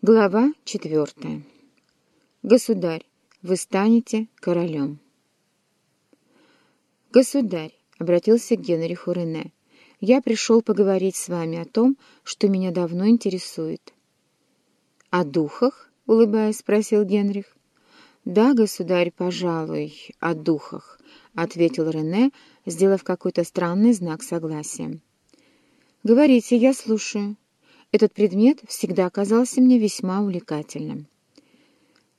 Глава четвертая. Государь, вы станете королем. Государь, — обратился к Генриху Рене, — я пришел поговорить с вами о том, что меня давно интересует. — О духах? — улыбаясь, спросил Генрих. — Да, государь, пожалуй, о духах, — ответил Рене, сделав какой-то странный знак согласия. — Говорите, я слушаю. Этот предмет всегда казался мне весьма увлекательным.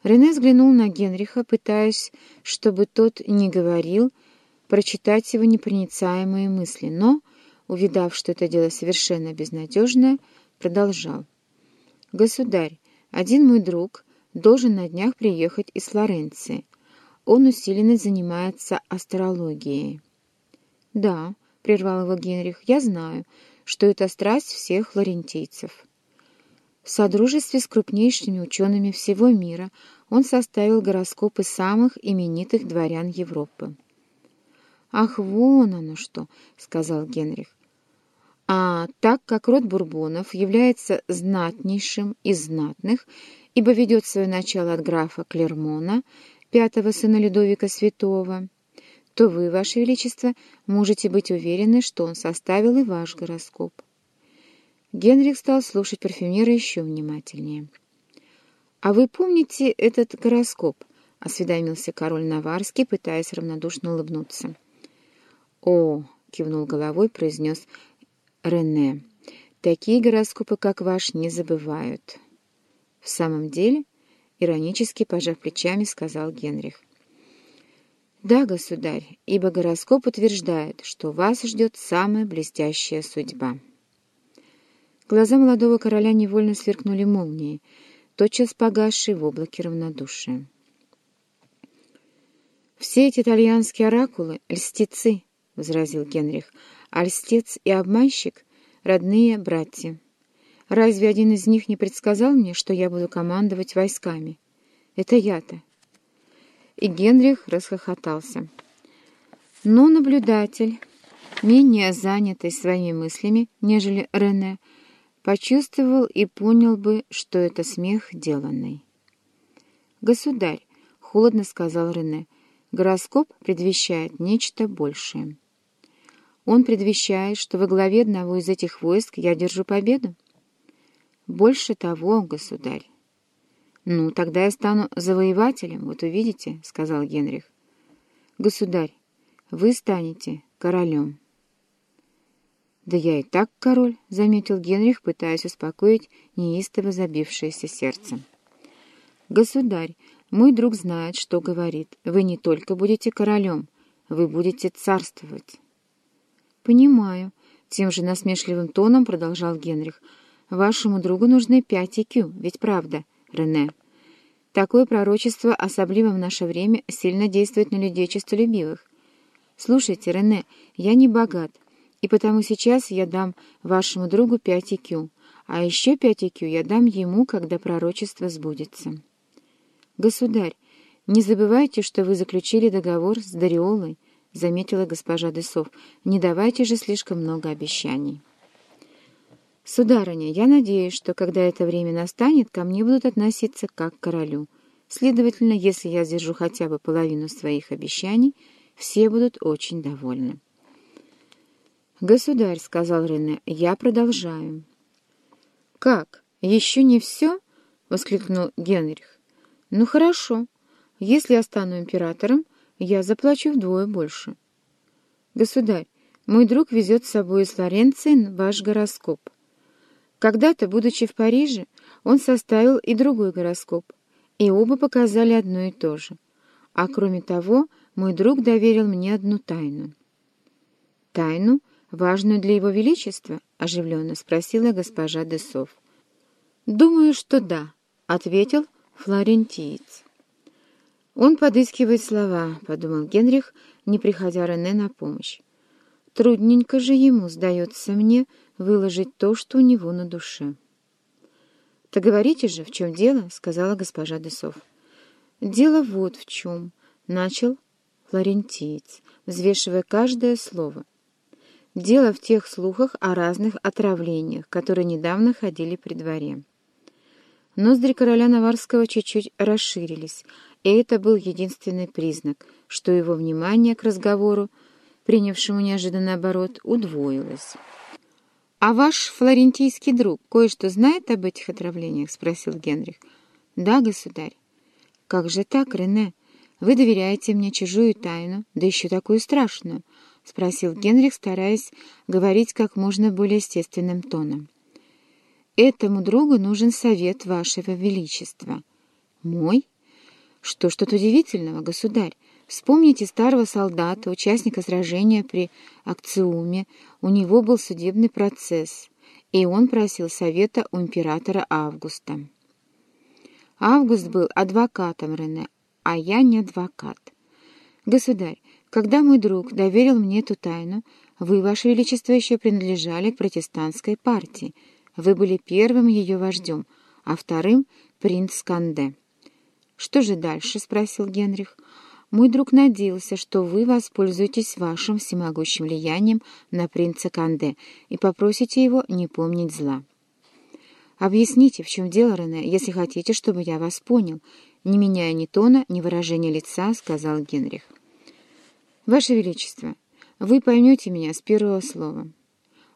Рене взглянул на Генриха, пытаясь, чтобы тот не говорил, — прочитать его непроницаемые мысли, но, увидав, что это дело совершенно безнадежное, продолжал. «Государь, один мой друг должен на днях приехать из Флоренции. Он усиленно занимается астрологией». «Да», — прервал его Генрих, — «я знаю, что это страсть всех флорентийцев». В содружестве с крупнейшими учеными всего мира он составил гороскопы самых именитых дворян Европы. «Ах, вон оно что!» — сказал Генрих. «А так как род Бурбонов является знатнейшим из знатных, ибо ведет свое начало от графа Клермона, пятого сына Людовика Святого, то вы, Ваше Величество, можете быть уверены, что он составил и ваш гороскоп». Генрих стал слушать парфюмера еще внимательнее. «А вы помните этот гороскоп?» — осведомился король Наварский, пытаясь равнодушно улыбнуться. «О!» — кивнул головой, произнес Рене. «Такие гороскопы, как ваш, не забывают». «В самом деле?» — иронически пожав плечами, сказал Генрих. «Да, государь, ибо гороскоп утверждает, что вас ждет самая блестящая судьба». Глаза молодого короля невольно сверкнули молнией, тотчас погасшие в облаке равнодушия. «Все эти итальянские оракулы — льстецы», — возразил Генрих. «Альстец и обманщик — родные братья. Разве один из них не предсказал мне, что я буду командовать войсками? Это я-то». И Генрих расхохотался. Но наблюдатель, менее занятый своими мыслями, нежели Рене, почувствовал и понял бы, что это смех деланный. «Государь», — холодно сказал Рене, — «гороскоп предвещает нечто большее». Он предвещает, что во главе одного из этих войск я держу победу? Больше того, государь. Ну, тогда я стану завоевателем, вот увидите, — сказал Генрих. Государь, вы станете королем. «Да я и так король», — заметил Генрих, пытаясь успокоить неистово забившееся сердце. «Государь, мой друг знает, что говорит. Вы не только будете королем, вы будете царствовать». «Понимаю», — тем же насмешливым тоном продолжал Генрих. «Вашему другу нужны пять IQ, ведь правда, Рене?» Такое пророчество, особливо в наше время, сильно действует на людей честолюбивых. Слушайте, Рене, я не богат, и потому сейчас я дам вашему другу пять IQ, а еще пять IQ я дам ему, когда пророчество сбудется. Государь, не забывайте, что вы заключили договор с Дариолой, — заметила госпожа Десов. — Не давайте же слишком много обещаний. — Сударыня, я надеюсь, что когда это время настанет, ко мне будут относиться как к королю. Следовательно, если я сдержу хотя бы половину своих обещаний, все будут очень довольны. — Государь, — сказал Рене, — я продолжаю. — Как? Еще не все? — воскликнул Генрих. — Ну, хорошо. Если я стану императором, я заплачу вдвое больше. Государь, мой друг везет с собой из Флоренции ваш гороскоп. Когда-то, будучи в Париже, он составил и другой гороскоп, и оба показали одно и то же. А кроме того, мой друг доверил мне одну тайну. «Тайну, важную для его величества?» — оживленно спросила госпожа Десов. «Думаю, что да», — ответил флорентиец. «Он подыскивает слова», — подумал Генрих, не приходя Рене на помощь. «Трудненько же ему, сдается мне, выложить то, что у него на душе». «Так говорите же, в чем дело?» — сказала госпожа Десов. «Дело вот в чем», — начал флорентиец, взвешивая каждое слово. «Дело в тех слухах о разных отравлениях, которые недавно ходили при дворе». Ноздри короля Наварского чуть-чуть расширились, и это был единственный признак, что его внимание к разговору, принявшему неожиданный оборот, удвоилось. «А ваш флорентийский друг кое-что знает об этих отравлениях?» — спросил Генрих. «Да, государь». «Как же так, Рене? Вы доверяете мне чужую тайну, да еще такую страшную?» — спросил Генрих, стараясь говорить как можно более естественным тоном. «Этому другу нужен совет вашего величества». «Мой? Что ж тут удивительного, государь? Вспомните старого солдата, участника сражения при Акциуме. У него был судебный процесс, и он просил совета у императора Августа. Август был адвокатом Рене, а я не адвокат. Государь, когда мой друг доверил мне эту тайну, вы, Ваше Величество, еще принадлежали к протестантской партии. Вы были первым ее вождем, а вторым — принц Канде. «Что же дальше?» — спросил Генрих. Мой друг надеялся, что вы воспользуетесь вашим всемогущим влиянием на принца Канде и попросите его не помнить зла. Объясните, в чем дело, Рене, если хотите, чтобы я вас понял, не меняя ни тона, ни выражения лица, — сказал Генрих. Ваше Величество, вы поймете меня с первого слова.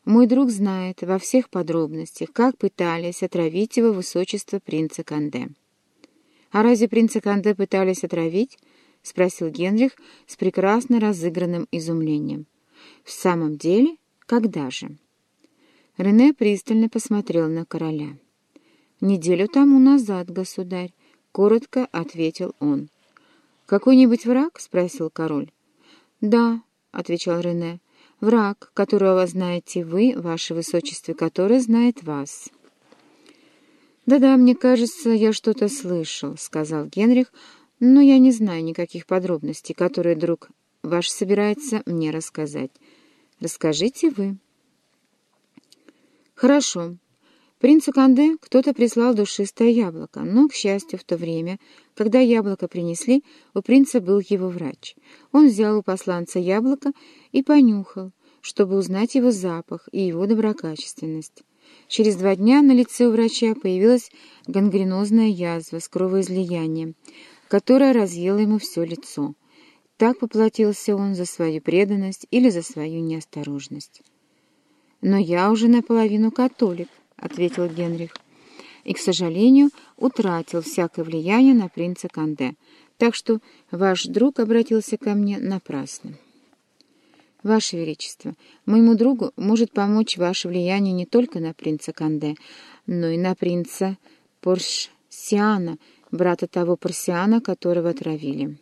Мой друг знает во всех подробностях, как пытались отравить его высочество принца Канде. А разве принца Канде пытались отравить? — спросил Генрих с прекрасно разыгранным изумлением. «В самом деле? Когда же?» Рене пристально посмотрел на короля. «Неделю тому назад, государь», — коротко ответил он. «Какой-нибудь враг?» — спросил король. «Да», — отвечал Рене, — «враг, которого знаете вы, ваше высочество, который знает вас». «Да-да, мне кажется, я что-то слышал», — сказал Генрих, но я не знаю никаких подробностей, которые друг ваш собирается мне рассказать. Расскажите вы. Хорошо. Принцу Канде кто-то прислал душистое яблоко, но, к счастью, в то время, когда яблоко принесли, у принца был его врач. Он взял у посланца яблоко и понюхал, чтобы узнать его запах и его доброкачественность. Через два дня на лице у врача появилась гангренозная язва с кровоизлиянием, которая разъела ему все лицо. Так поплатился он за свою преданность или за свою неосторожность. «Но я уже наполовину католик», — ответил Генрих, «и, к сожалению, утратил всякое влияние на принца Канде, так что ваш друг обратился ко мне напрасно». «Ваше Величество, моему другу может помочь ваше влияние не только на принца Канде, но и на принца Поршсиана, брата того парсиана, которого отравили.